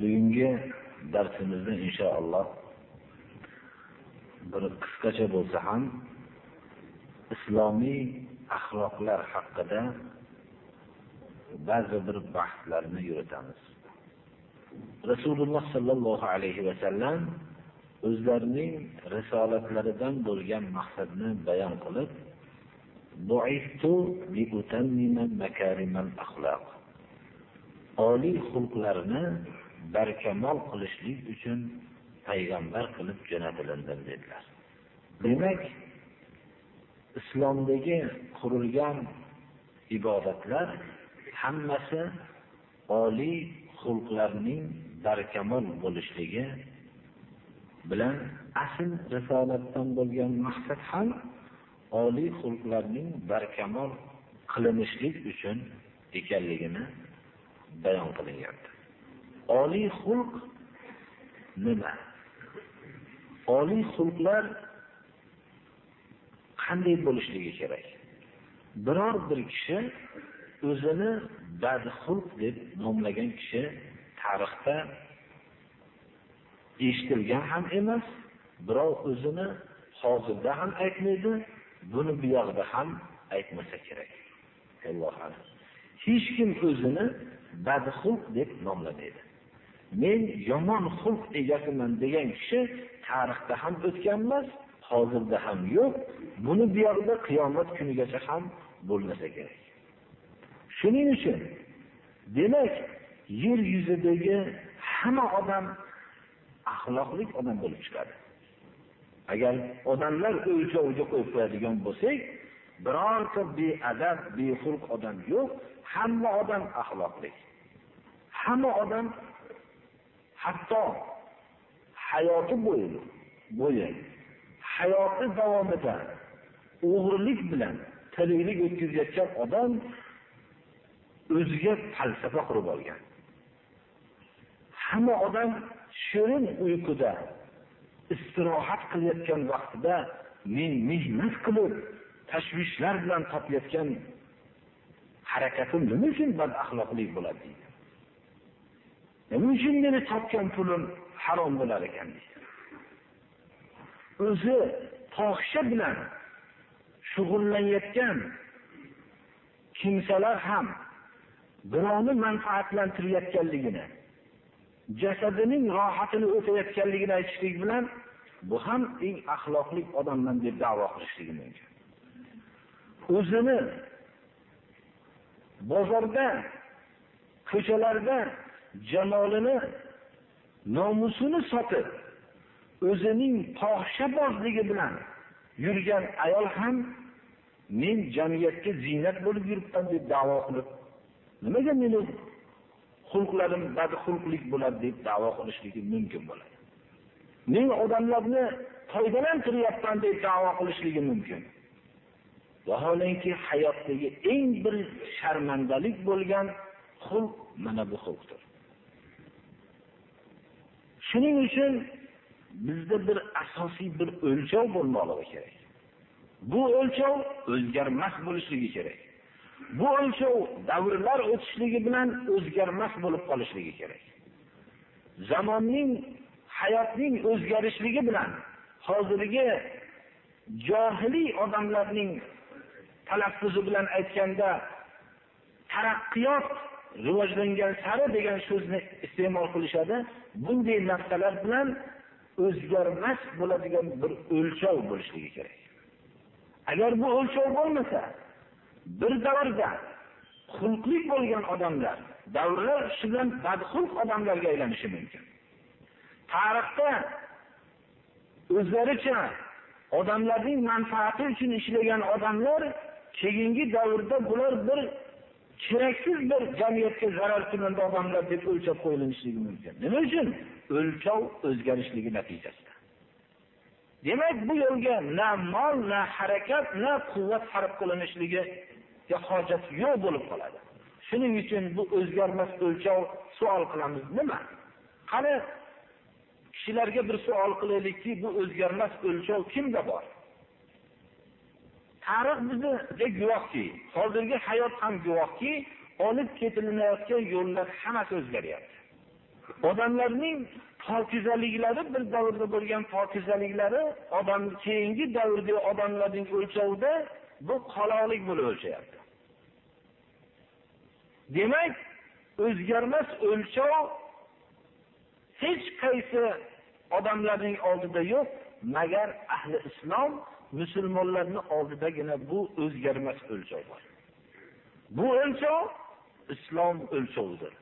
Bugungi darsimizni inshaalloh bir qisqacha bo'lsa ham islomiy axloqlar haqida ba'zi bir bahslarni yuritamiz. Rasululloh sollallohu alayhi vasallam o'zlarining risolatlaridan bo'lgan maqsadni bayon qilib oliy xulqlarni barkamol qilishlik uchun payg'ambar qilib jo'natilindim dedilar. Demak islomdagi qurilgan ibodatlar hammasi oliy xulqlarning barkamol bo'lishligi bilan asl risolatdan bo'lgan maqsad ham oliy xulqlarning barkamol qilinishlik uchun ekanligini bayon qilinyapti oliy xulq nima? Oliy xulqlar qanday bo'lishligi kerak? Biror bir kishi o'zini badxulq deb nomlagan kishi tarixda eshitilgan ham emas birov o'zini hozirda ham aytmaydi buni buyog'ida ham aytmasa kerak. Hech kim o'zini badxulq deb nomlamaydi. Men yomon xulq egasiman degan kishi tarixda ham o'tgan emas hozirda ham yo'q. Buni bu yerda qiyomat kunigacha ham bo'lmasa kerak. Shuning uchun demak yer yuzidagi hamma odam axloqli odam bo'lib chiqadi. Agar odamlar o'lchoviga qo'yib qo'yadigan bo'lsak birorta beadab bexulq odam yo'q hamma odam axloqli hamma odam hatto hayoti bo'yi bo'yi hayoti davomida o'g'rilik bilan tiriklik o'tkazayotgan odam o'ziga falsafa qurib olgan. Hamma odam shirin uyquda istirohat qilayotgan vaqtida men mehnat qilib tashvishlar bilan topayotgan harakatim nima uchun badaxloqlik bo'ladi deydi. E, nima uchun meni topgan pulim harom bo'lar ekan deydi. O'zi fohisha bilan shug'ullanayotgan kimsalar ham birovni manfaatlantirayotganligini jasadining rohatini o'tayotganligini aytishlik bilan bu ham eng axloqli odamman deb da'vo qilishligi mumkin. O'zini bozorda ko'chalarda jamolini nomusini sotib o'zining fohishabozligi bilan yurgan ayol ham men jamiyatga ziynat bo'lib yuribman deb da'vo qilib nimaga meni xulqlarim badxulqlik bo'ladi deb da'vo qilishligi mumkin bo'ladi. Men odamlarni foydalantiryapman deb da'vo qilishligi mumkin. Vaholanki hayotdagi eng bir sharmandalik bo'lgan xulq mana bu xulqdir. Shuning uchun bizda bir asosiy bir o'lchov bo'lmoqligi kerak. Bu o'lchov o'zgarmas bo'lishligi kerak. Bu o'lchov davrlar o'tishligi bilan o'zgarmas bo'lib qolishligi kerak. Zamonning hayotning o'zgarishligi bilan hozirgi johiliy odamlarning talaffuzi bilan aytganda taraqqiyot rivojlangan sari degan so'zni iste'mol qilishadi. Bunday narsalar bilan o'zgarmas bo'ladigan bir o'lchov bo'lishligi kerak. Agar bu o'lchov bo'lmasa bir davrda xulqli bo'lgan odamlar davrlar shu bilan badxulq odamlarga aylanishi mumkin. Tarixda o'zlaricha odamlarning manfaati uchun ishlagan odamlar keyingi davrda bular bir keraksiz bir jamiyatga zararkunanda odamlar deb o'lchab qo'yilishligi mumkin. Nima uchun? O'lchov o'zgarishligi natijasida. Demak, bu yo'lga na mol, na harakat, na quvvat sarf qilinishligi hojat yo'q bo'lib qoladi. Shuning uchun bu o'zgarmas o'lchov savol qilamiz nima? Qani kishilarga bir savol qilaylikki, bu o'zgarmas o'lchov kimda bor? Tarix bizga guvohki, hozirgi hayot ham guvohki, olib ketilayotgan yo'llar hammasi o'zgaryapti. Odamlarning pokizaliklari bir davrda bo'lgan pokizaliklari odam keyingi davrdagi odamlarning o'lchovida bu qaloqlik bo'lib o'lchayapti. Demak, o'zgarmas o'lchov hech qaysi odamlarning oldida yo'q, magar ahli islom musulmonlarni oldidagina bu o'zgarmas o'lchov bor. Bu o'lchov islom o'lchovidir.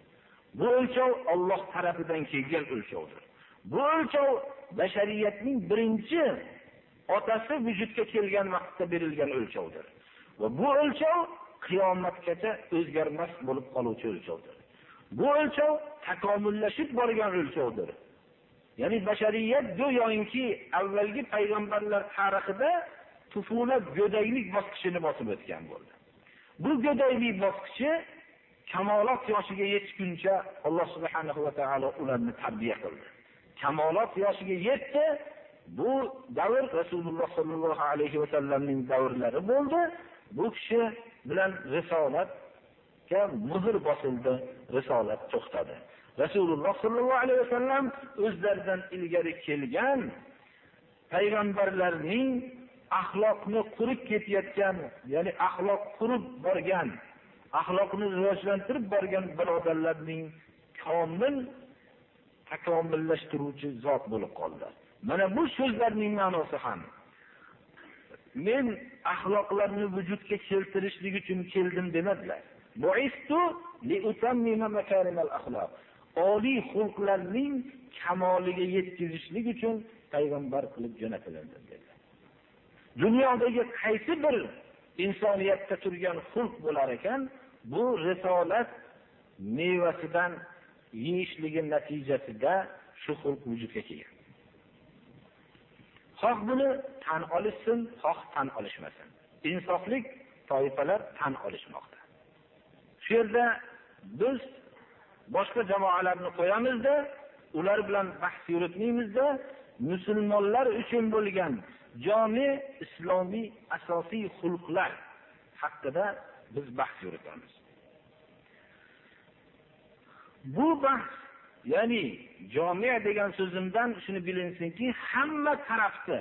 Bu o'lchov Alloh tarafidan kelgan o'lchovdir. Bu o'lchov bashariyatning birinchi otasi vujudga kelgan vaqtda berilgan o'lchovdir. Va bu o'lchov qiyomatgacha o'zgarmas bo'lib qoluvchi o'lchovdir. Bu o'lchov takomillashib borgan o'lchovdir. Ya'ni bashariyat go'yoki avvalgi payg'ambarlar tarixida tufulat go'daylik bosqichini bosib o'tgan bo'ldi. Bu go'daylik bosqichi kamolot yoshiga yetguncha Alloh subhanahu va taolo ularni tarbiya qildi. Kamolot yoshiga yetdi, bu davr Rasululloh sollallohu alayhi va sallamning davrlari bo'ldi. Bu kishi bilan risolatga muhr bosildi, risolat to'xtadi. Rasululloh sollallohu alayhi vasallam o'zlaridan ilgari kelgan payg'ambarlarning axloqni qurib ketayotgan, ya'ni axloq qurib borgan, axloqni rivojlantirib borgan birodarlarning komil takomillashtiruvchi zot bo'lib qoldi. Mana bu so'zlarning ma'nosi ham men axloqlarni vujudga keltirishlik uchun keldim demadilar. Oliy xulqlarning kamoliga yetkazishlik uchun payg'ambar qilib jo'natilindi dedi. Dunyodagi qaysi bir insoniyatda turgan xulq bo'lar ekan, bu risolat mevasidan yeyishligi natijasida shu xulq vujudga kelgan. Xoh buni tan olishsin, xoh tan olishmasin. Insoflik toifalar tan olishmoqda. Shu yerda biz boshqa jamoalarni qo'yamizda, ular bilan bahs yuritmaymizda, musulmonlar uchun bo'lgan jami islomiy asosiy xulqlar haqida biz bahs yuritamiz. Bu bahs, ya'ni jami degan so'zimdan shuni bilinsinki, hamma tarafni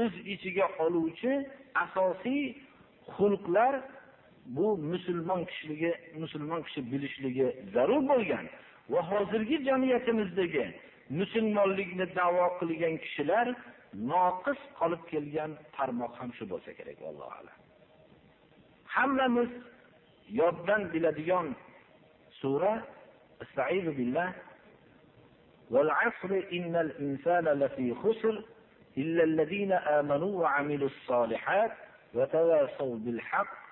o'z ichiga oluvchi asosiy xulqlar bu musulmon kishiligi musulmon kishi bilishligi zarur bo'lgan va hozirgi jamiyatimizdagi musulmonlikni da'vo qilgan kishilar noqis qolib kelgan tarmoq ham shu bo'lsa kerak alloh alam hammamiz yoddan biladigan sura استعيذ بالله والعصر إن الإنسان لفي خسر إلا الذين آمنوا وعملوا الصالحات وتواصوا بالحق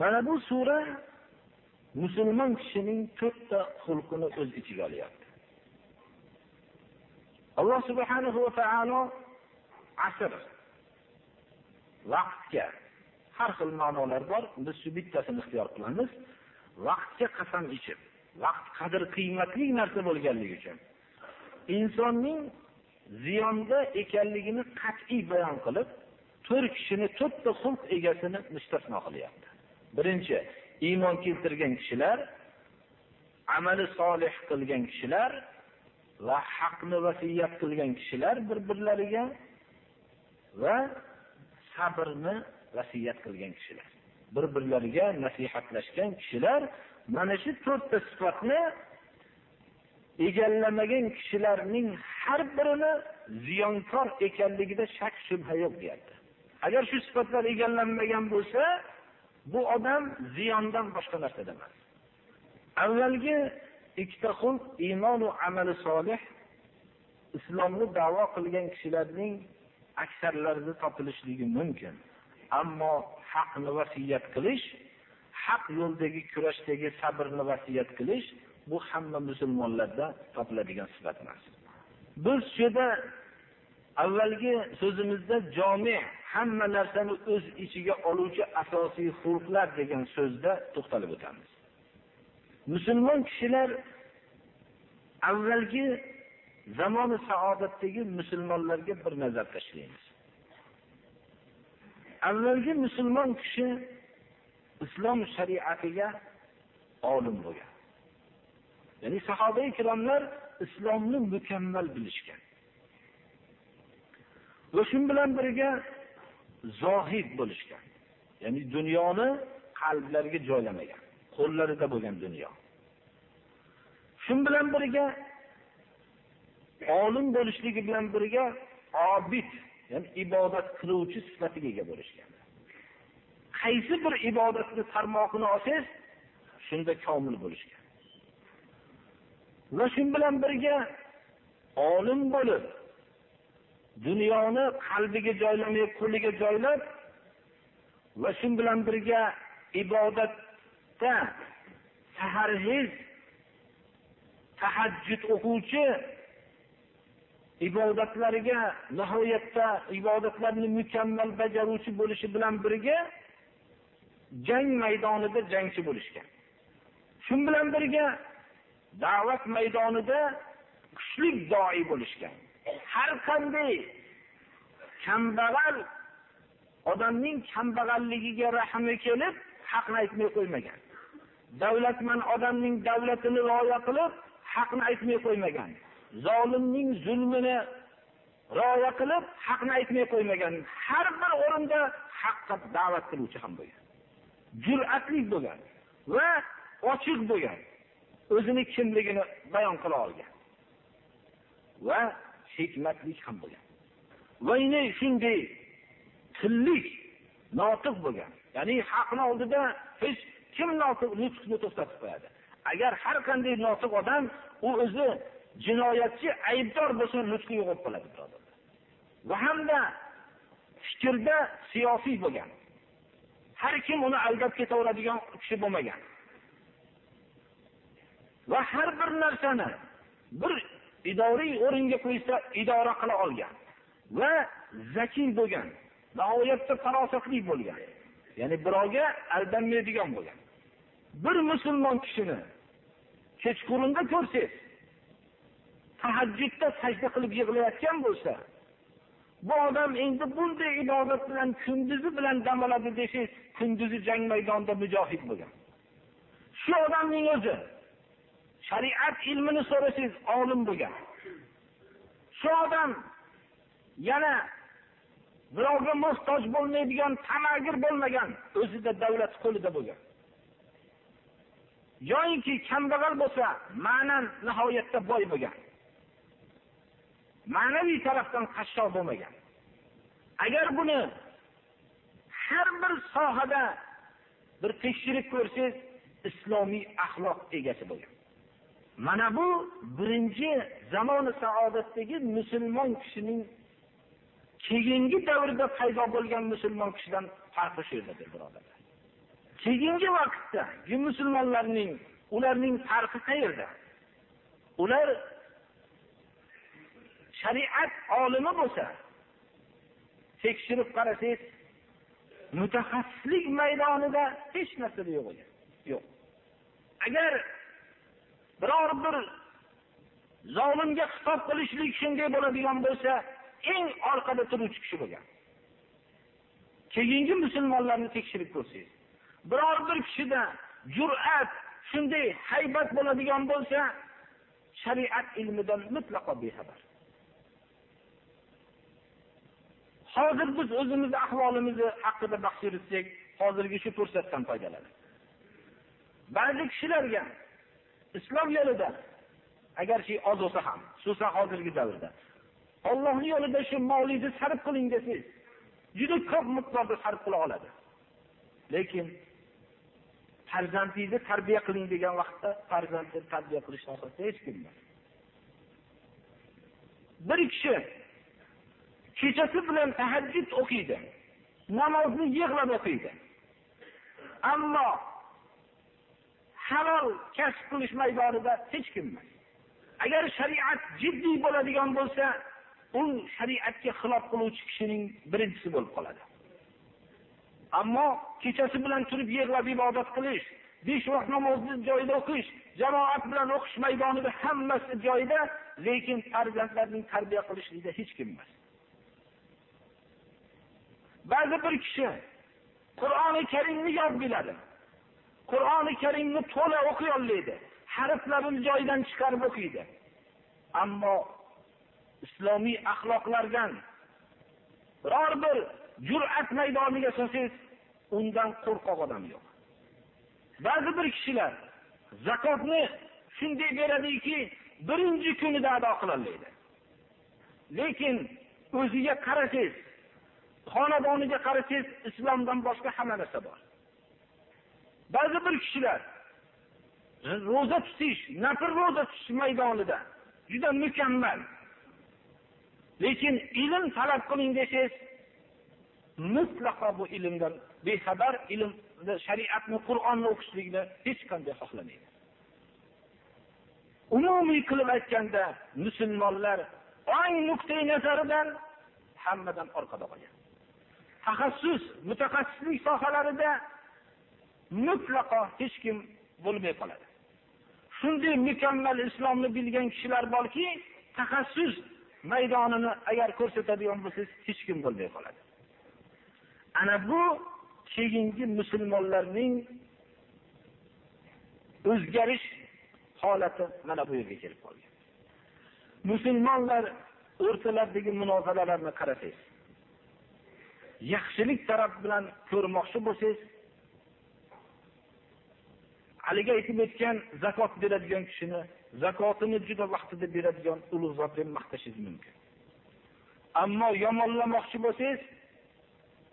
mana bu sura musulmon kishining to'rtta xulqini o'z ichiga olyapti. Alloh subhanahu va taolo asr vaqtga har xil ma'nolar bor biz shu bittasini ixtiyor qilamiz. Vaqtga qasam ichib vaqt qadr qiymatli narsa bo'lganligi uchun insonning ziyonda ekanligini qat'iy bayon qilib to'rt kishini to'rtta xulq egasini mustasno qilyapti. Birinchi iymon keltirgan kishilar amali solih qilgan kishilar va haqni vasiyat qilgan kishilar bir birlariga va sabrni vasiyat qilgan kishilar. Bir birlariga nasihatlashgan kishilar mana shu to'rtta sifatni egallamagan kishilarning har birini ziyonkor ekanligida shak shubha yo'q deyapti. Agar shu sifatlar egallanmagan bo'lsa bu odam ziyondan boshqa narsada emas avvalgi ikkita xulq iymonu amali solih islomni da'vo qilgan kishilarning aksarlarida topilishligi mumkin. Ammo haqni vasiyat qilish haq yo'ldagi kurashdagi sabrni vasiyat qilish bu hamma musulmonlarda topiladigan sifat emas. Biz shu yerda avvalgi so'zimizda jomi hamma narsani o'z ichiga oluvchi asosiy xulqlar degan so'zda to'xtalib o'tamiz. Musulmon kishilar avvalgi zamoni saodatdagi musulmonlarga bir nazar tashlaymiz. Avvalgi musulmon kishi islom shariatiga olim bo'lgan. Ya'ni sahoba ikromlar islomni mukammal bilishgan. Va shu bilan birga zohid bo'lishgan. Ya'ni dunyoni qalblariga joylamagan qo'llarida bo'lgan dunyo. Shu bilan birga olim bo'lishligi bilan birga obid ya'ni ibodat qiluvchi sifatiga ega bo'lishgan. Qaysi bir ibodatni tarmog'ini olsangiz shunda komil bo'lishgan. Va shu bilan birga olim bo'lib dunyoni qalbiga joylamay qo'liga joylab va shu bilan birga ibodatda sahargiz tahajjud o'quvchi ibodatlariga nihoyatda ibodatlarni mukammal bajaruvchi bo'lishi bilan birga jang maydonida jangchi bo'lishgan. Shu bilan birga da'vat maydonida kuchli doi bo'lishgan. Har qanday kambag'al odamning kambag'alligiga rahmi kelib haqni aytmay qo'ymagan. Davlatman odamning davlatini rioya qilib haqni aytmay qo'ymagan. Zolimning zulmini rioya qilib haqni aytmay qo'ymagan. Har bir o'rinda haqqa da'vat qiluvchi ham bo'lgan. Jur'atli bo'lgan va ochiq bo'lgan. O'zini kimligini bayon qila olgan. Va hikmatlik ham bo'lgan. Va shunday tillik notiq bo'lgan. Ya'ni haqni oldida hech kim notiq nutqni to'xtatib qo'yadi. Agar har qanday notiq odam u o'zi jinoyatchi aybdor bo'lsa nutqi yo'qolib qoladi birodarlar. Va hamda fikrda siyosiy bo'lgan. Har kim uni aldab ketaveradigan kishi bo'lmagan. Va har bir narsani bir idoriy o'ringa qo'ysa idora qila olgan va zakiy bo'lgan nihoyatda farosatli bo'lgan ya'ni birovga aldanmaydigan bo'lgan. Bir musulmon kishini kechqurunda ko'rsangiz tahajjudda sajda qilib yig'layotgan bo'lsa bu odam endi bunday ibodat bilan kunduzi bilan dam oladi desangiz kunduzi jang maydonida mujohid bo'lgan. Shu odamning o'zi shariat ilmini so'rasangiz olim bo'lgan. Shu odam yana birovga muhtoj bo'lmaydigan tamagir bo'lmagan o'zida davlat qo'lida bo'lgan. Yoyinki kambag'al bo'lsa ma'nan nihoyatda boy bo'lgan. Ma'naviy tarafdan qashshoq bo'lmagan. Agar buni har bir sohada bir tekshirib ko'rsangiz islomiy axloq egasi bo'lgan. Mana bu birinchi zamoni saodatdagi musulmon kishining keyingi davrda paydo bo'lgan musulmon kishidan farqi shu yerdadir birodarlar keyingi vaqtdagi musulmonlarning ularning farqi qayerda? Ular shariat olimi bo'lsa tekshirib qarasangiz mutaxassislik maydonida hech narsada yo'q ekan yo'q. Agar biror bir zolimga xitob qilishlik shunday bo'ladigan bo'lsa eng orqada turuvchi kishi bo'lgan. Keyingi musulmonlarni tekshirib ko'rsangiz biror bir kishida jur'at shunday haybat bo'ladigan bo'lsa shariat ilmidan mutlaqo bexabar. Hozir biz o'zimizni ahvolimizni haqida bahs yuritsak hozirgi shu fursatdan foydalanib ba'zi kishilarga islom yo'lida. Agarchi oz bo'lsa ham xususan hozirgi davrda. Ollohni yo'lida shu molingizni sarf qiling desangiz juda ko'p miqdorda sarf qila oladi. Lekin farzandingizni tarbiya qiling degan vaqtda farzandni tarbiya qilishdan orqasida hech kim emas bir kishi kechasi bilan tahajjud o'qiydi namozni yig'lab o'qiydi. Ammo halol kasb qilish maydonida hech kim emas. Agar shariat jiddiy bo'ladigan bo'lsa u shariatga xilof qiluvchi kishining birinchisi bo'lib qoladi. Ammo kechasi bilan turib yig'lab ibodat qilish besh vaqt namozni joyida o'qish jamoat bilan o'qish maydonida hammasi joyida lekin farzandlarning tarbiya qilishlikda hech kim emas. Ba'zi bir kishi qur'oni karimni yod biladi. Qur'oni karimni to'la o'qiy olmaydi harflarini joyidan chiqarib o'qiydi. Ammo islomiy axloqlardan biror bir jur'at maydoniga solsangiz undan qo'rqoq odam yo'q. Ba'zi bir kishilar zakotni shunday beradiki birinchi kunida ado qilolmaydi. Lekin o'ziga qarasangiz xonadoniga qarasangiz islomdan boshqa hamma narsa bor. Ba'zi bir kishilar ro'za tutish nafl ro'za tutish maydonida juda mukammal. Lekin ilm talab qiling desangiz mutlaqo bu ilmdan bexabar ilm shariatni qur'onni o'qishlikni hech qanday xohlamaydi. Umumiy qilib aytganda musulmonlar ong nuqtai nazaridan hammadan orqada qolgan. Taxassus mutaxassislik sohalarida mutlaqo hech kim bo'lmay qoladi. Shunday mukammal islomni bilgan kishilar borki taxassus maydonini agar ko'rsatadigan bo'lsangiz hech kim bo'lmay qoladi. Ana bu keyingi musulmonlarning o'zgarish holati mana bu yerga kelib qolgan musulmonlar o'rtalaridagi munozaralarni qarasangiz yaxshilik taraf bilan ko'rmoqchi bo'lsangiz haligi aytib o'tgan zakot beradigan kishini zakotini juda vaqtida beradigan ulug' zotni maqtashingiz mumkin. Ammo yomonlamoqchi bo'lsangiz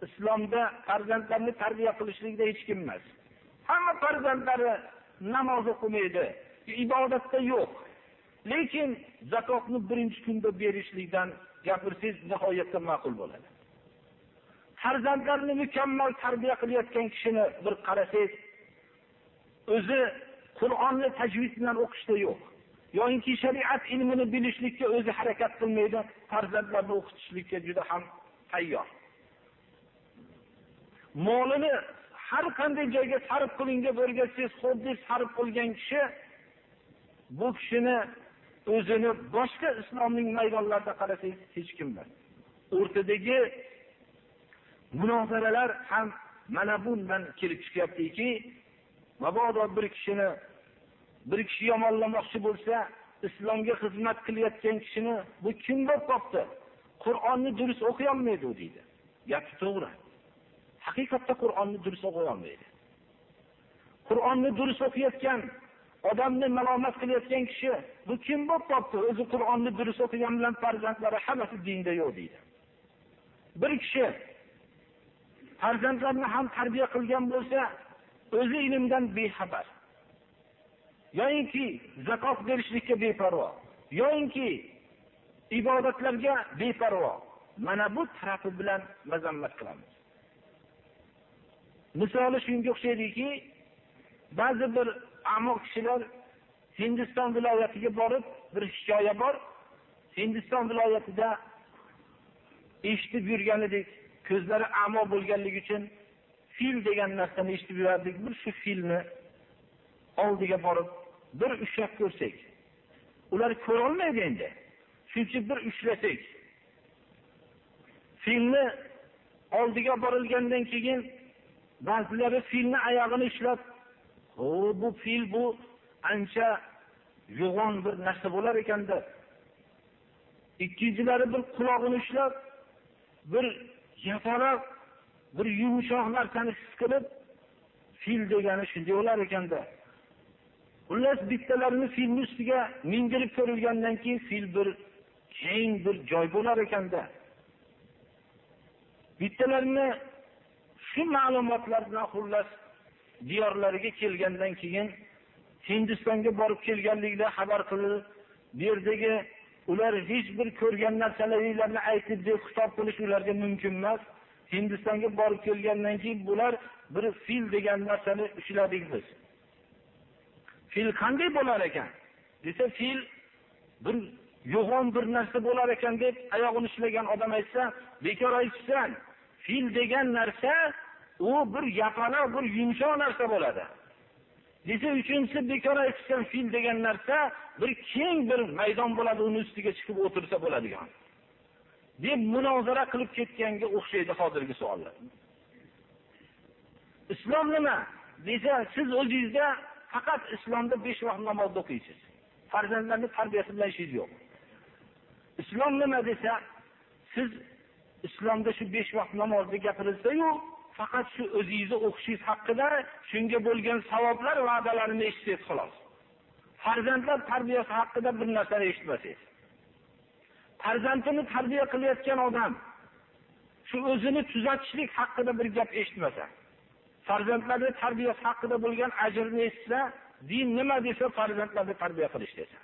islomda farzandlarni tarbiya qilishlikda hech kim emas. Hamma farzandlari namoz o'qimaydi ibodatda yo'q. Lekin zakotni birinchi kunda berishlikdan gapirsangiz nihoyatda ma'qul bo'ladi. Farzandlarni mukammal tarbiya qilayotgan kishini bir qarasangiz o'zi qur'onni tajvid bilan o'qishda yo'q. Yoinki shariat ilmini bilishlikka o'zi harakat qilmaydi farzandlarni o'qitishlikka juda ham tayyor. Molini har qanday joyga sarf qiling deb o'rgatsangiz deb sarf qilgan kishi bu kishini o'zini boshqa islomning maydonlarida qarasangiz hech kim emas. O'rtadagi munozaralar ham mana bundan kelib chiqyaptiki mabodo bir kishini bir kishi yomonlamoqchi bo'lsa islomga xizmat qilayotgan kishini bu kim bo'lib qolibdi qur'onni durust o'qiy olmaydi u deydi. Gapi to'g'ri. Haqiqatda qur'onni durust o'qiy olmaydi qur'onni durust o'qiyotgan odamni malomat qilayotgan kishi bu kim bo'lib qolibdi o'zi qur'onni durust o'qigan bilan farzandlari hammasi dinda yo'q deydi. Bir kishi farzandlarini ham tarbiya qilgan bo'lsa o'zi ilmdan bexabar. Yoyinki zakot berishlikka beparvo yoyinki ibodatlarga beparvo mana bu tarafi bilan mazammat qilamiz. Misoli shunga o'xshaydiki ba'zi bir ammo kishilar hindiston viloyatiga borib bir hikoya bor. Hindiston viloyatida eshitib yurgan edik ko'zlari amo bo'lganligi uchun fil degan narsani eshitib yurardik. Bir shu filni oldiga borib bir ushlab ko'rsak ular ko'rolmaydi endi. Shuning uchun bir ushlasak filni oldiga borilgandan keyin ba'zilari filni oyog'ini ushlab o bu fil bu ancha yo'g'on bir narsa bo'lar ekanda ikkinchilari bir qulog'ini ushlab bir yapaloq bir yumshoq narsani his qilib fil degani shunday bo'lar ekanda xullas bittalarini filni ustiga mindirib ko'rilgandan keyin fil bir keng bir joy bo'lar ekanda bittalarini shu ma'lumotlar bilan xullas diyorlariga kelgandan keyin hindistonga borib kelganligida xabar qilib bu yerdagi ular hech bir ko'rgan narsalaringlarni aytib deb xitob qilish ularga mumkin emas. Hindistonga borib kelgandan keyin bular bir fil degan narsani ushladik biz. Fil qanday bo'lar ekan? Desa fil bir yo'g'on bir narsa bo'lar ekan deb oyog'ini ushlagan odam aytsa bekor aytibsan fil degan narsa u bir yapaloq bir yumshoq narsa bo'ladi. Desa uchinchisi bekor aytibsan fil degan narsa bir keng bir maydon bo'ladi uni ustiga chiqib o'tirsa bo'ladigan. Deb munozara qilib ketganga o'xshaydi hozirgi savollar. Islom nima? Desa siz o'zingizda faqat islomda besh vaqt namozni o'qiysiz. Farzandlarni tarbiyasi bilan ishingiz yo'q. Islom nima desa siz islomda shu besh vaqt namozni gapirilsayu faqat shu o'zingizni o'qishingiz haqida shunga bo'lgan savoblar va'dalarini eshitsangiz xolos. Farzandlar tarbiyasi haqida bir narsani eshitmasangiz. Farzandini tarbiya qilayotgan odam shu o'zini tuzatishlik haqida bir gap eshitmasa farzandlarni tarbiyasi haqida bo'lgan ajrni eshitsa din nima desa farzandlarni tarbiya qilish desa.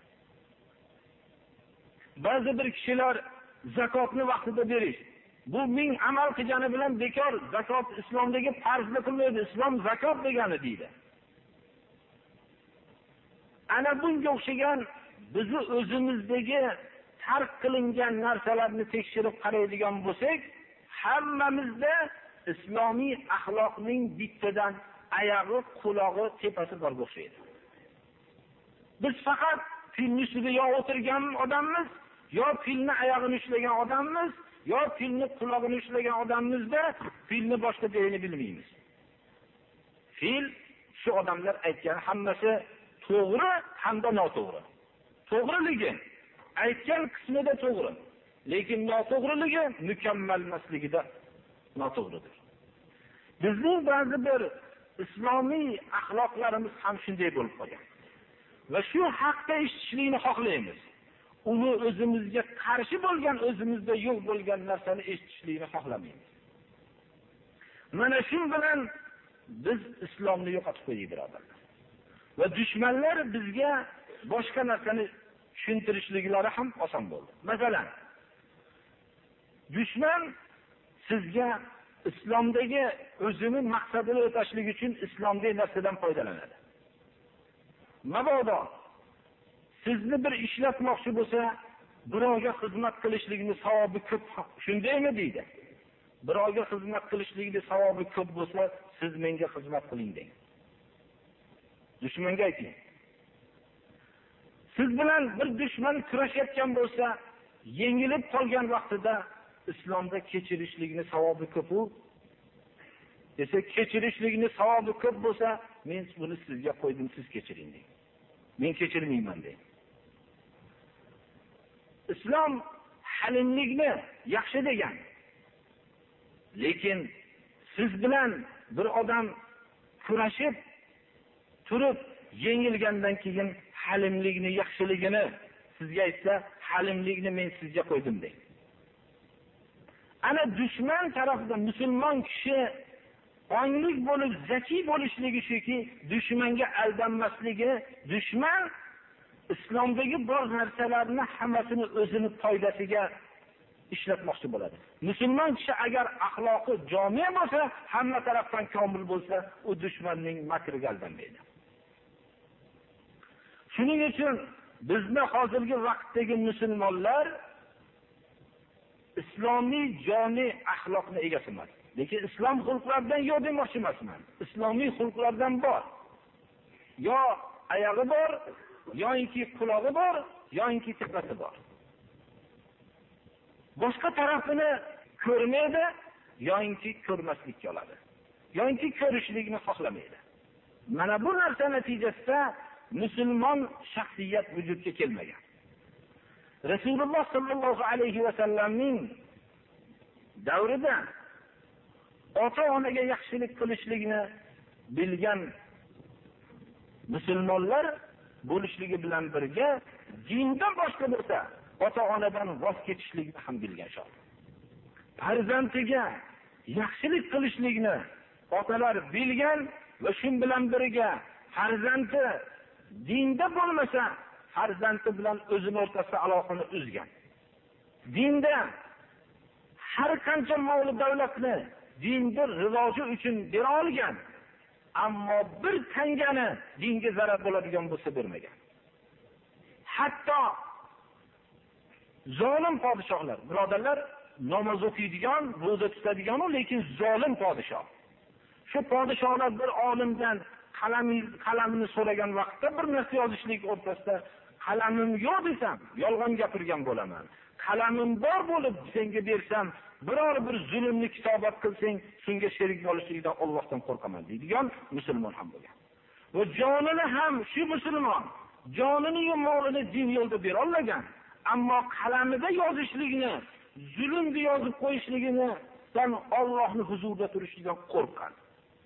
Ba'zi bir kishilar zakotni vaqtida berish bu ming amal qilgani bilan bekor zakot islomdagi farzni qilmaydi islom zakot degani deydi. Ana bunga o'xshagan bizni o'zimizdagi har qilingan narsalarni tekshirib qaraydigan bo'lsak hammamizda islomiy axloqning bittadan oyog'i qulog'i tepasi borga o'xshaydi. Biz faqat filni ustida yo o'tirgan odammiz yo filni oyog'ini ushlagan odammiz yo filni qulog'ini ushlagan odammizda filni boshqa joyini bilmaymiz. Fil shu odamlar aytgan hammasi to'g'ri hamda noto'g'ri. To'g'riligi aytgan qismida to'g'ri. Lekin noto'g'riligi mukammalmasligida noto'g'ridir. Bizning ba'zi bir islomiy axloqlarimiz ham shunday bo'lib qolgan. Va shu haqda eshitishlikni xohlaymiz. Uni o'zimizga qarshi bo'lgan o'zimizda yo'q bo'lgan narsani eshitishlikni xohlamaymiz. Mana shu bilan biz islomni yo'qotib qo'ydik birodarlar. Va dushmanlar bizga boshqa narsani tushuntirishliklari ham oson bo'ldi. Masalan dushman sizga islomdagi o'zini maqsadini o'tashlik uchun islomdagi narsadan foydalanadi. Mabodo sizni bir ishlatmoqchi bo'lsa birovga xizmat qilishlikni savobi ko'p shundaymi deydi. Birovga xizmat qilishlikni savobi ko'p bo'lsa siz menga xizmat qiling deng dushmanga ayting. Siz bilan bir dushman kurashayotgan bo'lsa yengilib qolgan vaqtida islomda kechirishlikni savobi ko'pu desa kechirishlikni savobi ko'p bo'lsa men buni sizga qo'ydim siz kechiring deng men kechirmayman deng islom halimlikni yaxshi degan lekin siz bilan bir odam kurashib turib yengilgandan keyin halimlikni yaxshiligini sizga aytsa halimlikni men sizga qo'ydim deng ana dushman tarafida musulmon kishi onglik bo'lib zaki bo'lishligi shuki dushmanga aldanmasligi dushman islomdagi bor narsalarni hammasini o'zini foydasiga ishlatmoqchi bo'ladi. Musulmon kishi agar axloqi jomi bo'lsa hamma tarafdan komil bo'lsa u dushmanning makriga aldanmaydi. Shuning uchun bizni hozirgi vaqtdagi musulmonlar islomiy joni axloqni egasi emas lekin islom xulqlaridan yo'q demoqchi emasman. Islomiy xulqlardan bor. Yo oyog'i bor yoinki qulog'i bor yoinki tepasi bor. Boshqa tarafini ko'rmaydi yoinki ko'rmaslikka oladi. Yoinki ko'rishlikni xohlamaydi. Mana bu narsa natijasida musulmon shaxsiyat vujudga kelmagan. Rasululloh sollallohu alayhi vasallamning davrida ota onaga yaxshilik qilishlikni bilgan musulmonlar bo'lishligi bilan birga dindan boshqa bo'lsa ota onadan voz kechishlikni ham bilgan shod. Farzandiga yaxshilik qilishlikni otalar bilgan va shu bilan birga farzandi dinda bo'lmasa farzandi bilan o'zini o'rtasida aloqani uzgan. Dinda har qancha moli davlatni dinni rivoji uchun bera olgan ammo bir tangani dinga zarar bo'ladigan bo'lsa bermagan hatto zolim podshohlar birodarlar namoz o'qiydigan ro'za tutadigan lekin zolim podshoh. Shu podshohlar bir olimdan qalamini so'ragan vaqtda bir narsa yozishlik o'rtasida qalamim yo'q desam yolg'on gapirgan bo'laman. Qalamim bor bo'lib senga bersam biror bir zulmni kitobat qilsang shunga sherik bo'lishlikdan ollohdan qo'rqaman deydigan musulmon ham bo'lgan. Va jonini ham shu musulmon joniniyu molini din yo'lida berolmagan ammo qalamida yozishlikni zulmni yozib qo'yishligidan ollohni huzurida turishlikdan qo'rqqan.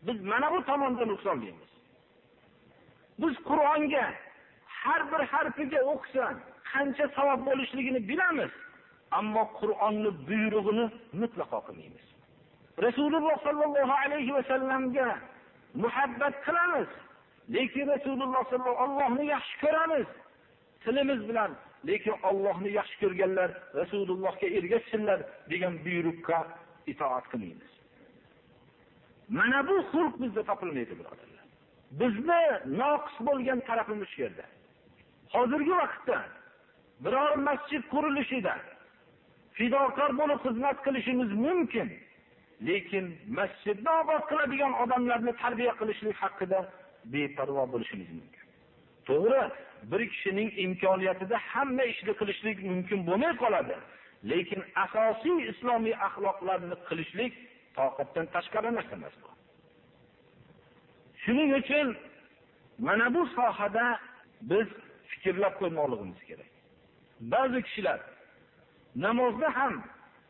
Biz mana bu tomonda nuqsonlimiz biz qur'onga har bir harfiga o'qisa qancha savob bo'lishligini bilamiz ammo qur'onni buyrug'ini mutlaqo qilmaymiz. Rasululloh sollallohu alayhi vasallamga muhabbat qilamiz lekin rasululloh ollohni yaxshi ko'ramiz. Tilimiz bilan lekin ollohni yaxshi ko'rganlar rasulullohga ergashsinlar degan buyruqqa itoat qilmaymiz. Mana bu xulq bizda topilmaydi birodar bizni noqis bo'lgan tarafimiz shu yerda. Hozirgi vaqtda biror masjid qurilishida fidokor bo'lib xizmat qilishimiz mumkin lekin masjidni obod qiladigan odamlarni tarbiya qilishlik haqida beparvo bo'lishimiz mumkin. To'g'ri bir kishining imkoniyatida hamma ishni qilishlik mumkin bo'lmay qoladi lekin asosiy islomiy axloqlarni qilishlik toqatdan tashqari narsa emas bu. Shuning uchun mana bu sohada biz fikrlab qo'ymoqligimiz kerak. Ba'zi kishilar namozni ham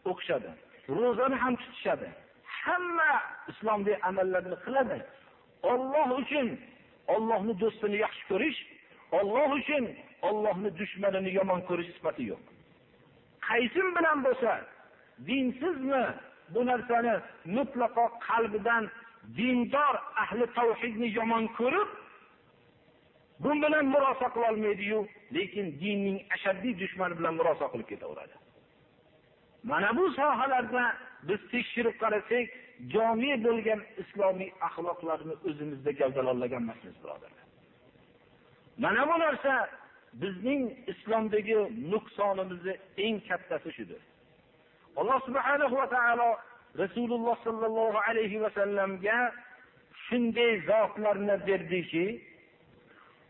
o'qishadi ro'zani ham tutishadi hamma islomdagi amallarni qiladi. Olloh uchun ollohni do'stini yaxshi ko'rish olloh uchun ollohni dushmanini yomon ko'rish sifati yo'q. Qaysim bilan bo'lsa dinsizmi bu narsani mutlaqo qalbidan dindor ahli tavhidni yomon ko'rib bu bilan murosa qilolmaydiyu. Lekin dinning ashaddiy dushmani bilan murosa qilib ketaveradi. Mana bu sohalarda biz tekshirib qarasak jomi bo'lgan islomiy axloqlarni o'zimizda gavdalolagan emasmiz birodarlar. Mana bu narsa bizning islomdagi nuqsonimizni eng kattasi shudir. Alloh subhanahu va taolo rasululloh sollallohu alayhi vasallamga shunday zotlarni berdiki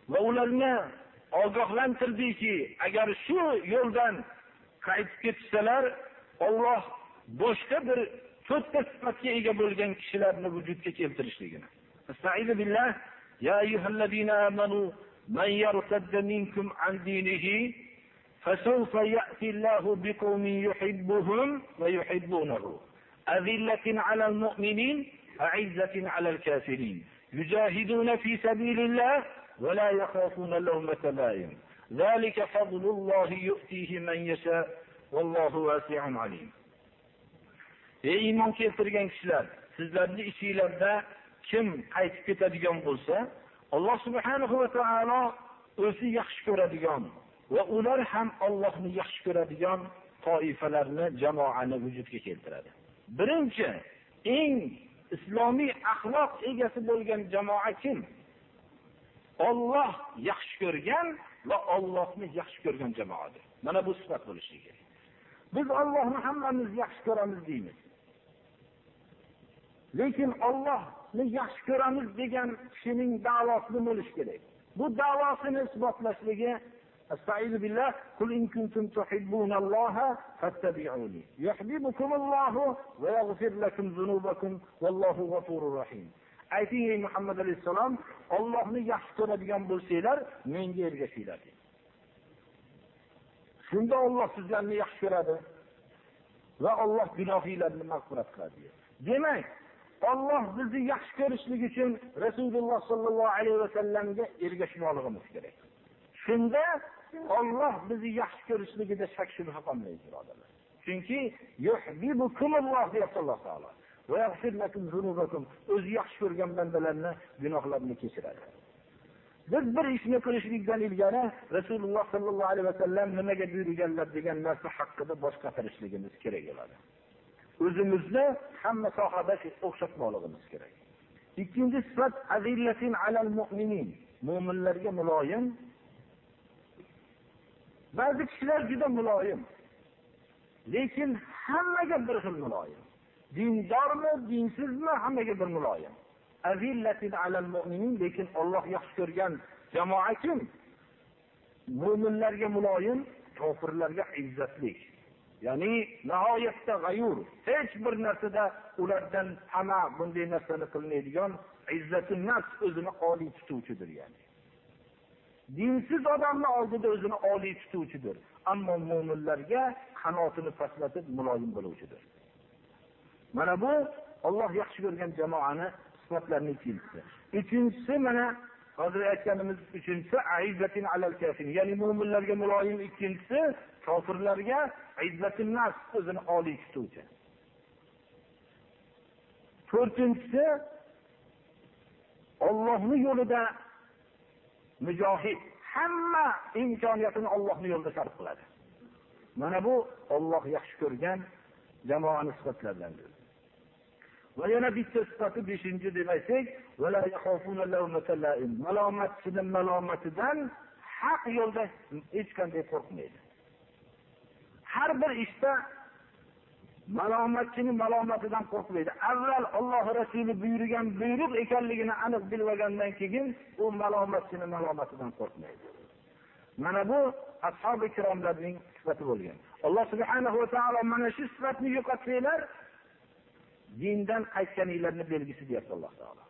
va ularni ogohlantirdiki agar shu yo'ldan qaytib ketishsalar olloh boshqa bir to'rtta sifatga ega bo'lgan kishilarni vujudga keltirishligini يا أيها الذين آمنوا من يرتد منكم عن دينه فسوف يأتي الله بقوم يحبهم ويحبونه أذلة على المؤمنين أعزة على الكافرين يجاهدون في سبيل الله ولا يخافون لومة لائم ذلك فضل الله يؤتيه من يشاء vallohu vasiun alim ey iymon keltirgan kishilar sizlarni ichinglarda kim qaytib ketadigan bo'lsa alloh subhanahu va taolo o'zi yaxshi ko'radigan va ular ham ollohni yaxshi ko'radigan toifalarni jamoani vujudga keltiradi Birinchi eng islomiy axloq egasi bo'lgan jamoa kim? Olloh yaxshi ko'rgan va ollohni yaxshi ko'rgan jamoadir. Mana bu sifat bo'lishi kerak. Biz ollohni hammamiz yaxshi ko'ramiz deymiz. Lekin ollohni yaxshi ko'ramiz degan kishining da'vosi nima bo'lishi kerak. Bu da'vosini isbotlashligi استعيذ بالله قل إن كنتم تحبون الله فاتبعوني يحببكم الله ويغفر لكم ذنوبكم والله غفور رحيم ayting ey muhammad alayhissalom ollohni yaxshi ko'radigan bo'lsanglar menga ergashinglar shunda olloh sizlarni yaxshi ko'radi va olloh gunohinglarni mag'firat qiladi demak olloh bizni yaxshi ko'rishlik uchun rasululloh sollallohu alayhi vasallamga ergashmoqligimiz kerak shunda Alloh bizni yaxshi ko'rishligida shak shubha qolmaydi birodarlar. Chunki deyapti alloh taolo. O'zi yaxshi ko'rgan bandalarni gunohlarini kechiradi. Biz bir ishni qilishlikdan ilgari rasululloh sallallohu alayhi vasallam nimaga buyurganlar degan narsa haqida bosh qatirishligimiz kerak bo'ladi. O'zimizni hamma sohada o'xshatmoqligimiz kerak. Ikkinchi sifat alal mu'minin. Mu'minlarga muloyim ba'zi kishilar juda muloyim. Lekin hammaga bir xil muloyim. Dindormi dinsizmi hammaga bir muloyim. Lekin olloh yaxshi ko'rgan jamoa kim? Mo'minlarga muloyim kofirlarga izzatli ya'ni nihoyatda g'ayur. Hech bir narsada ulardan tama bunday narsani qilmaydigan izzati nafs o'zini oliy tutuvchidir ya'ni. Dinsiz odamni oldida o'zini oliy tutuvchidir. Ammo mo'minlarga qanotini pastlatib muloyim bo'luvchidir. Mana bu olloh yaxshi ko'rgan jamoani sifatlarini ikkinchisi uchinchisi mana hozir aytganimiz uchinchisi ya'ni mo'minlarga muloyim. Ikkinchisi kofirlarga nafs o'zini oliy tutuvchi. To'rtinchisi ollohni yo'lida mujohid hamma imkoniyatini Allohning yo'lida sarf qiladi. Mana bu Alloh yaxshi ko'rgan jamoani sifatlaridandir va yana bitta sifati beshinchi deb aytsak malomatchini malomatidan haq yo'lda hech qanday qo'rqmaydi. Har bir ishda malomatchini malomatidan qo'rqmaydi. Avval olloh rasuli buyurgan buyruq ekanligini aniq bilib olgandan keyin u malomatchini malomatidan qo'rqmaydi. Mana bu ashobi ikromlarning sifati bo'lgan. Alloh subhana va taolo mana shu sifatni yo'qotsanglar dindan qaytganinglarni belgisi deyapti alloh taolo.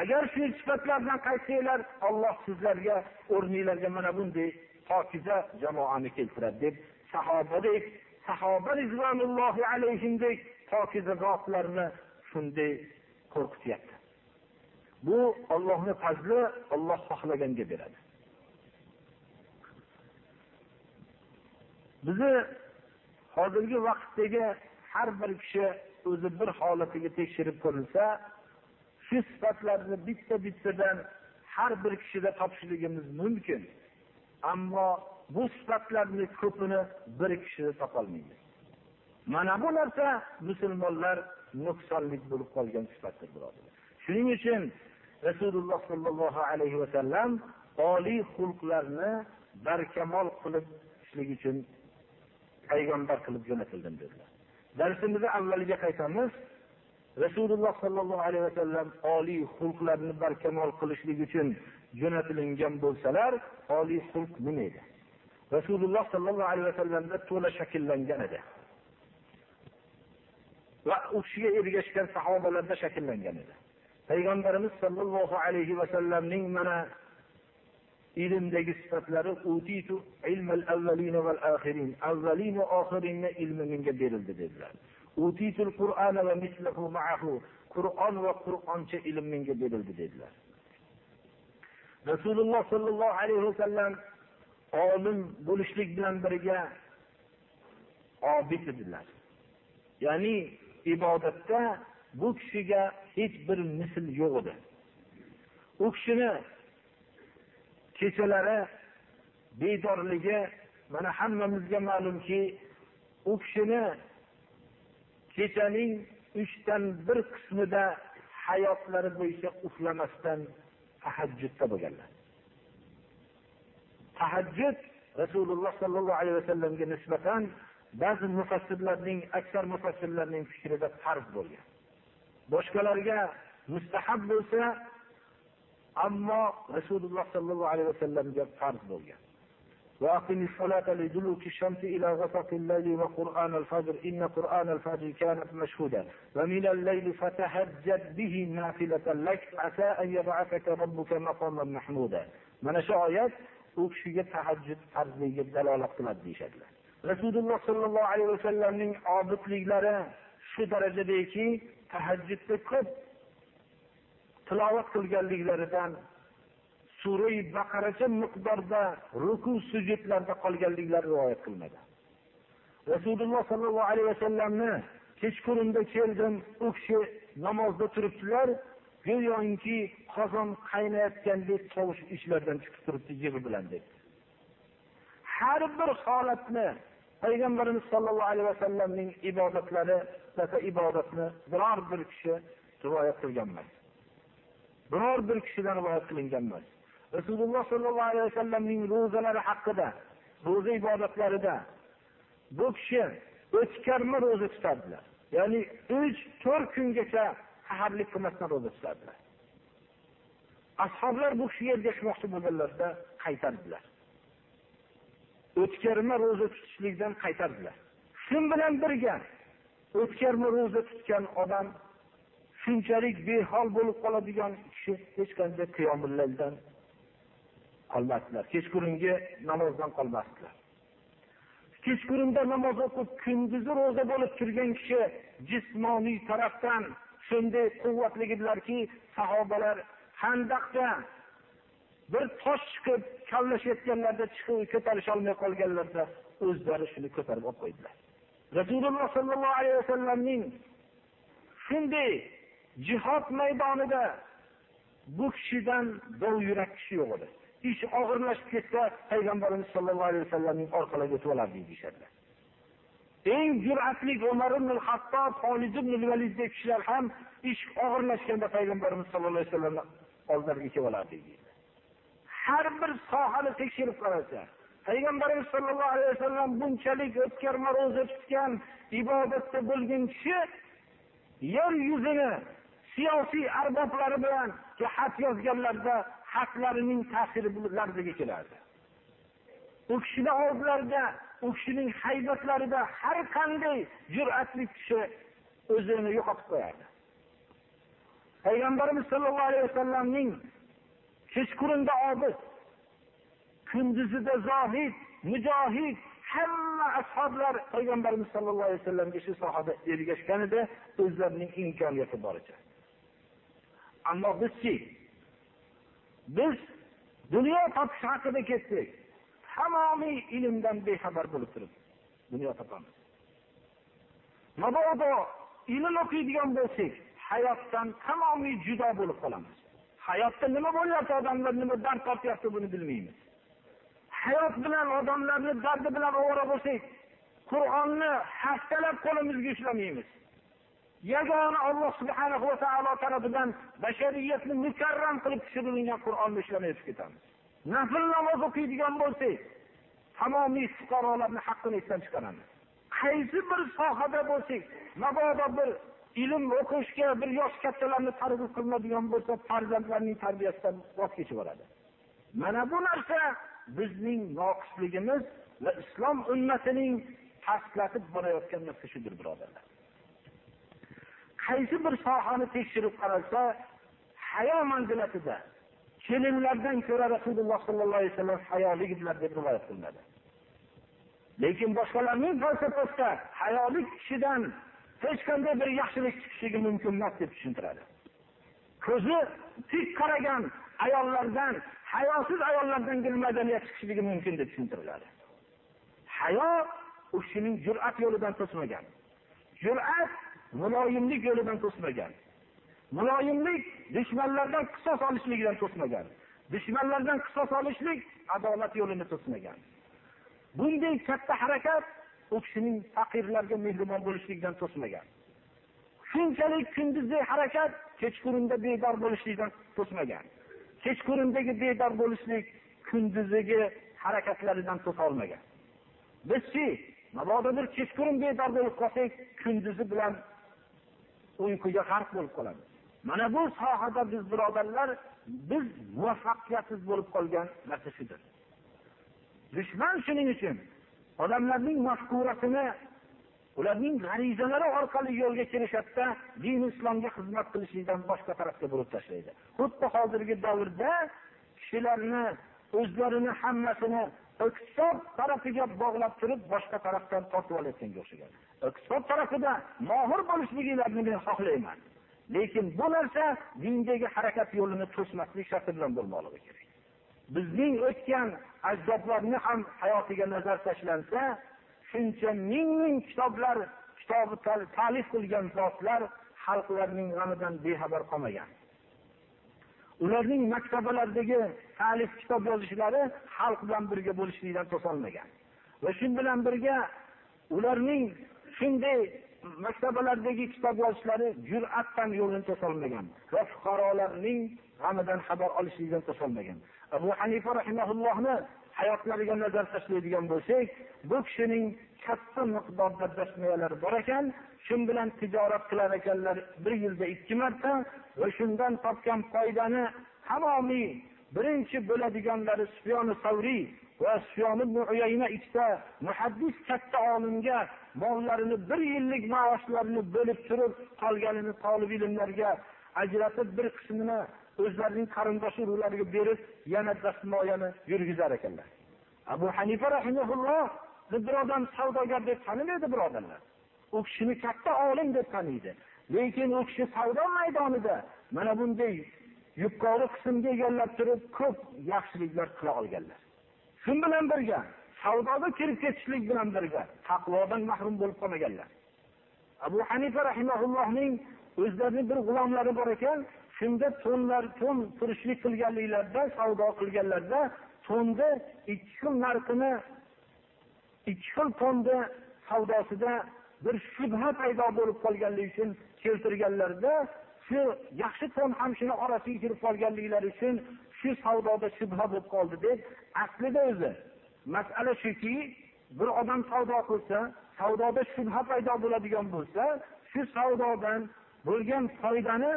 Agar shu sifatlardan qaytsanglar olloh sizlarga o'rninglarga mana bunday pokiza jamoani keltiradi deb sahobadek sahoba rizvanullohi alayhimdek pokiza zotlarni shunday qo'rqityapti. Bu ollohni fazli olloh xohlaganga beradi. Bizni hozirgi vaqtdagi har bir kishi o'zi bir holatiga tekshirib ko'rilsa shu sifatlarni bitta bittadan har bir kishida topishligimiz mumkin. Ammo bu sifatlarni ko'pini bir kishi topolmaydi. Mana bu narsa musulmonlar nuqsonlik bo'lib qolgan sifatdir birodarlar shuning uchun rasululloh sollallohu alayhi vasallam oliy xulqlarni barkamol qilib ishlik uchun payg'ambar qilib jo'natildim dedilar. Darsimizni avvaliga qaytamiz. Rasululloh sollallohu alayhi vasallam oliy xulqlarni barkamol qilishlik uchun jo'natilingan bo'lsalar oliy xulq nima edi? Rasululloh sollallohu alayhi vasallamda to'la shakllangan edi. Va u kishiga ergashgan sahobalarda shakllangan edi. Payg'ambarimiz sollallohu alayhi vasallamning mana ilmdagi sifatlari utitu ilmal avvalin va oxirinni ilmi menga berildi dedilar. Utitul qur'on va qur'oncha ilm menga berildi dedilar. Rasululloh sollallohu alayhi vasallam olim bo'lishlik bilan birga obid edilar. Ya'ni ibodatda bu kishiga hech bir misl yo'q edi. U kishini kechalari bedorligi mana hammamizga ma'lumki u kishini kechaning uchdan bir qismida hayotlari bo'yicha uxlamasdan tahajjudda bo'lganlar. Tahajjud rasululloh sollallohu alayhi vasallamga nisbatan ba'zi mufassirlarning aksar mufassirlarning fikrida farz bo'lgan boshqalarga mustahab bo'lsa ammo rasululloh sollallohu alayhi vasallamga farz bo'lgan وأقم الصلاة لدلوك الشمس إلى غسق الليل وقرآن الفجر إن قرآن الفجر كانت مشهودا ومن الليل فتهجد به نافلة لك عسى أن يبعثك ربك مقاما محمودا من oyat u kishiga tahajjud farzligiga dalolat qiladi deyishadilar. Rasululloh sollallohu alayhi vasallamning obidliklari shu darajadaki tahajjudni ko'p tilovat qilganliklaridan surai baqaracha miqdorda ruku sujudlarda qolganliklari rivoyat qilinadi. Rasululloh sollallohu alayhi vasallamni kechqurunda keldim u kishi namozda turibdilar go'yoki qozon qaynayotgandek tovush ichlaridan chiqib turibdi yig'i bilan deb. Har bir holatni payg'ambarimiz sollallohu alayhi vasallamning ibodatlari ibodatni biror bir kishi rivoyat qilgan emas biror bir kishidan rivoyat qilingan emas rasululloh sollallohu alayhi vasallamning ro'zalari haqida ro'za ibodatlarida bu kishi o'tkarma ro'za tutadilar ya'ni uch to'rt kungacha saharlik qilmasdan ro'za tutadilar ashoblar bu kishi yerga chiqmoqchi bo'lganlarida qaytardilar. O'tkarma ro'za tutishlikdan qaytardilar. Shu bilan birga o'tkarma ro'za tutgan odam shunchalik behol bo'lib qoladigan kishi hech qanday qiyomillaydan qolmasdilar. Kechqurungi namozdan qolmasdilar. Kechqurunda namoz o'qib kunduzi ro'za bo'lib turgan kishi jismoniy tarafdan shunday quvvatli edilarki sahobalar handaqda bir tosh chiqib kavlashayotganlarida chiqib ko'tarisholmay qolganlarida o'zlari shuni ko'tarib olib qo'ydilar. Rasululloh sollallohu alayhi vasallamning shunday jihod maydonida bu kishidan dov yurak kishi yo'q edi. Ish og'irlashib ketsa payg'ambarimiz sollallohu alayhi vasallamning orqalariga o'tib olardik deyishadilar eng jur'atli umar ibn hattob holid ibn validdek kishilar ham ish og'irlashganda payg'ambarimiz sallallohu alayhi vasallamni oldilariga kelib olardik har bir sohani tekshirib qarasa payg'ambarimiz sollallohu alayhi vasallam bunchalik o'tkir ro'za tutgan ibodatda bo'lgan kishi yer yuzini siyosiy arboblari bilan xat yozganlarda xatlarining ta'siri larzaga kelardi. U kishini oldilarida u kishining haybatlarida har qanday jur'atli kishi o'zini yo'qotib qo'yardi. Payg'ambarimiz sollallohu alayhi vasallamning kechqurunda obid kunduzida zohid mujohid hamma ashoblar payg'ambarimiz sollallohu alayhi vasallamga shu sohada ergashgan edi o'zlarining imkoniyati boricha. Ammo bizchi biz dunyo topish haqida ketdik. Tamomiy ilmdan bexabar bo'lib turibdi. Dunyo topamiz mabodo ilm o'qiydigan bo'lsak hayotdan tamomiy judo bo'lib qolamiz. Hayotda nima bo'lyapti odamlar nima dard tortyapti buni bilmaymiz. Hayot bilan odamlarni dardi bilan ovora bo'lsak qur'onni haftalab qo'limizga ushlamaymiz. Yagona alloh subhana va taolo tarafidan bashariyatni mukarram qilib tushirilgan qur'onni ushlamay o'tib ketamiz. Nafl namoz o'qiydigan bo'lsangiz tamomiy fuqarolarni haqqini esdan chiqaramiz. Qaysi bir sohada bo'lsak mabodo bir ilm o'qishga bir yosh kattalarni targ'ib qilinadigan bo'lsa farzandlarning tarbiyasidan voz kechib yuboradi mana bu narsa bizning noqisligimiz va islom ummatining pastlatib borayotgan narsa shudir birodarlar. Qaysi bir sohani tekshirib qaralsa hayo manzilatida kelinlardan ko'ra rasululloh sollallohu alayhi vasallam hayoli edilar deb rivoyat qilinadi. Lekin boshqalarning falsafasida hayoli kishidan hech qanday bir yaxshilik chiqishligi mumkin emas deb tushuntiradi. Ko'zi tik qaragan ayollardan hayosiz ayollardan madaniyat chiqishligi mumkin deb tushuntiriladi. Hayo u kishining jur'at yo'lidan to'smagan jur'at muloyimlik yo'lidan to'smagan muloyimlik dushmanlardan qisos olishligidan to'smagan. Dushmanlardan qisos olishlik adolat yo'lini to'smagan. Bunday katta harakat u kishining faqirlarga mehribon bo'lishlikdan to'smagan. Shunchalik kunduzgi harakat kechqurunda bedor bo'lishlikdan to'smagan. Kechqurundagi bedor bo'lishlik kunduzgi harakatlaridan to'solmagan bizchi mabodo bir kechqurun bedor bo'lib qolsak kunduzi bilan uyquga g'arq bo'lib qolamiz. Mana bu sohada biz birodarlar biz muvaffaqiyatsiz bo'lib qolgan narsa shudir dushman shuning uchun odamlarning mafkurasini ularning g'arizalari orqali yo'lga kirishadida din islomga xizmat qilishlikdan boshqa tarafga burib tashlaydi. Xuddi hozirgi davrda kishilarni o'zlarini hammasini iqtisod tarafiga bog'lab turib boshqa tarafdan tortib olayotganga o'xshagan. Iqtisod tarafida mohir bo'lishligingizni men xohlayman. Lekin bu narsa dindagi harakat yo'lini to'smaslik sharti bilan bo'lmoqligi kerak. Bizning o'tgan ajdodlarni ham hayotiga nazar tashlansa shuncha ming ming kitoblar kitobi ta'lif qilgan zotlar xalqlarning g'amidan bexabar qolmagan. Ularning maktabalaridagi ta'lif kitob yozishlari xalq bilan birga bo'lishlikdan to'solmagan va shu bilan birga ularning shunday maktablardagi kitob yozishlari jur'atdan yo'lini to'solmagan va fuqarolarning g'amidan xabar olishlikdan to'solmagan abu hanifa rahimaullohni hayotlariga nazar tashlaydigan bo'lsak bu kishining katta miqdorda dashmoyalari bor ekan shu bilan tijorat qilar ekanlar bir yilda ikki marta va shundan topgan foydani tamomiy birinchi bo'ladiganlari sufyoni savriy va sufyon ibn uyayna ikkita muhaddis katta olimga mollarini bir yillik maoshlarini bo'lib turib qolganini tolib ilmlarga ajratib bir qismini o'zlarining qarindosh urug'lariga berib yana dastmoyani yurgizar ekanlar. Abu hanifa rahimahulloh bir odam savdogar deb tanimaydi birodarlar u kishini katta olim deb taniydi. Lekin u kishi savdo maydonida mana bunday yuqori qismga egallab turib ko'p yaxshiliklar qila olganlar. Shu bilan birga? Savdoga kirib ketishlik bilan birga. Taqvodan mahrum bo'lib qolmaganlar. Abu hanifa rahimaullohning o'zlarini bir g'ulomlari bor ekan shunda to'nlar to'n turishlik qilganliklarida savdo qilganlarida to'nni ikki xil narxini ikki xil to'nni savdosida bir shubha paydo bo'lib qolganligi uchun keltirganlarida shu yaxshi to'n ham shuni orasiga kirib qolganliklari uchun shu savdoda shubha bo'lib qoldi deb aslida o'zi. Masala shuki bir odam savdo qilsa savdoda shubha paydo bo'ladigan bo'lsa shu savdodan bo'lgan foydani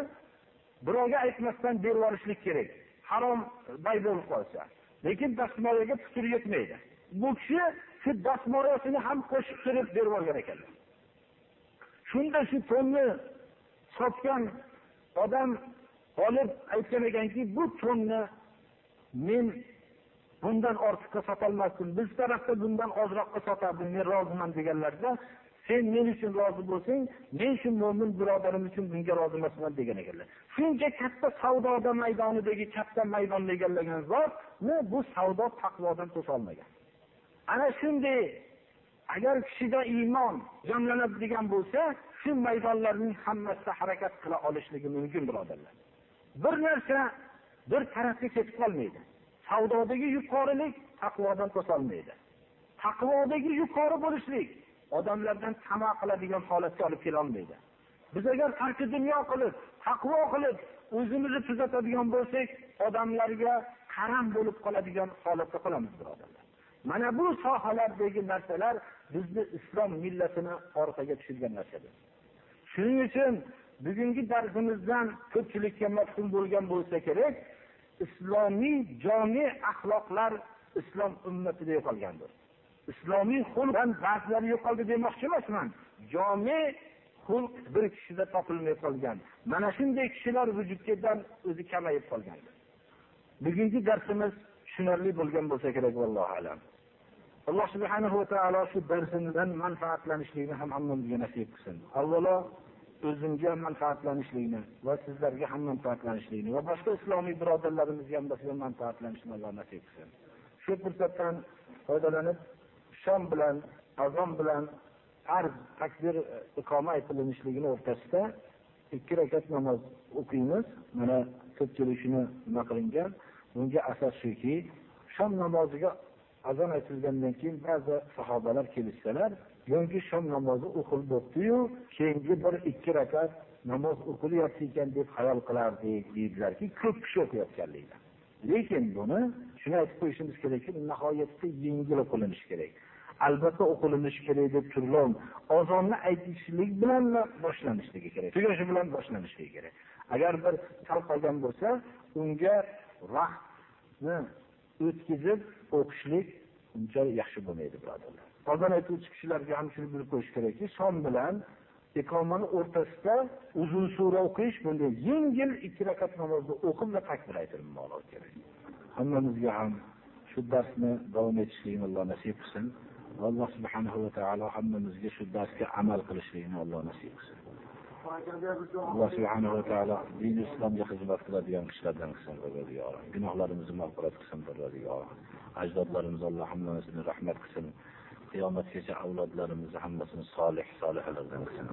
birovga aytmasdan berib yuborishlik kerak. Harom bay bo'lib qolsa. Lekin dastmoyaga putur yetmaydi. Bu kishi shu dastmoyasini ham qo'shib turib berib yuborgan ekanlar shunda shu to'nni sotgan odam olib aytgan ekanki bu to'nni men bundan ortiqqa sotolmasdim. Biz tarafda bundan ozroqqa sotardim men roziman deganlarida sen men uchun rozi bo'lsang men shu mo'min birodarim uchun bunga rozi emasman degan ekanlar. Shuncha katta savdoda maydonidagi katta maydonni egallagan zotni bu savdo taqvodan to'solmagan ana shunday agar kishida iymon jamlanadigan bo'lsa shu maydonlarning hammasida harakat qila olishligi mumkin birodarlar. Bir narsa bir tarafga ketib qolmaydi savdodagi yuqorilik taqvodan to'solmaydi. Taqvodagi yuqori bo'lishlik odamlardan tama qiladigan holatga olib kelolmaydi. Biz agar tarki dunyo qilib taqvo qilib o'zimizni tuzatadigan bo'lsak odamlarga qaram bo'lib qoladigan holatda qolamiz birodarlar. Mana bu sohalardagi narsalar bizni islom millatini orqaga tushirgan narsadir. Shuning uchun bugungi darsimizdan ko'pchilikka mafhum bo'lgan bo'lsa kerak islomiy jami axloqlar islom ummatida yo'qolgandir. Islomiy xulqdan ba'zilari yo'qoldi demoqchi emasman. Jomi xulq bir kishida topilmay qolgan. Mana shunday kishilar vujudgadan o'zi kamayib qolgan. Bugungi darsimiz tushunarli bo'lgan bo'lsa kerak vallohu alam. Alloh subhanahu va taolo shu darsimizdan manfaatlanishlikni ham hammamizga nasib qilsin. Avvalo o'zimga manfaatlanishlikni va sizlarga ham manfaatlanishlikni va boshqa islomiy birodarlarimizga ham bizga manfaatlanishni alloh nasib qilsin. Shu fursatdan foydalanib shom bilan azon bilan arz takbir iqoma aytilinishligini o'rtasida ikki rakat namoz o'qiymiz. Mana ko'pchilik shuni nima qilingan? Bunga asos shuki shom namoziga azon aytilgandan keyin ba'zi sahobalar kelishsalar yoki shom namozi o'qilib bo'libdiyu keyingi bir ikki rakat namoz o'qilyapti ekan deb xayol qilardik deydilarki ko'p kishi o'qiyotganlikda. Lekin buni shuni aytib qo'yishimiz kerakki nihoyatda yengil o'qilinishi kerak. Albatta o'qilinishi kerak deb turlov ozonni aytishlik bilan boshlanishligi kerak tugashi bilan boshlanishligi kerak. Agar bir sal qolgan bo'lsa unga vaqtni o'tkazib o'qishlik uncha yaxshi bo'lmaydi birodarlar. Qozon aytuvchi kishilarga ham shuni bilib qo'yish kerakki son bilan iqomani o'rtasida uzun sura o'qish bunday yengil ikki rakat namozni o'qib va takbir aytilmoqligi kerak. Hammamizga ham shu darsni davom etishligini alloh nasib qilsin alloh subhanahu va taolo hammamizga shu darsga amal qilishligini alloh nasib qilsin. Alloh subhanahu va taolo din islomga xizmat qiladigan kishilardan qilsin parvardigori gunohlarimizni mag'firat qilsin yo'q. ajdodlarimiz alloh hammamizni rahmat qilsin. Qiyomatgacha avlodlarimizni hammasini solih solihalardan qilsin.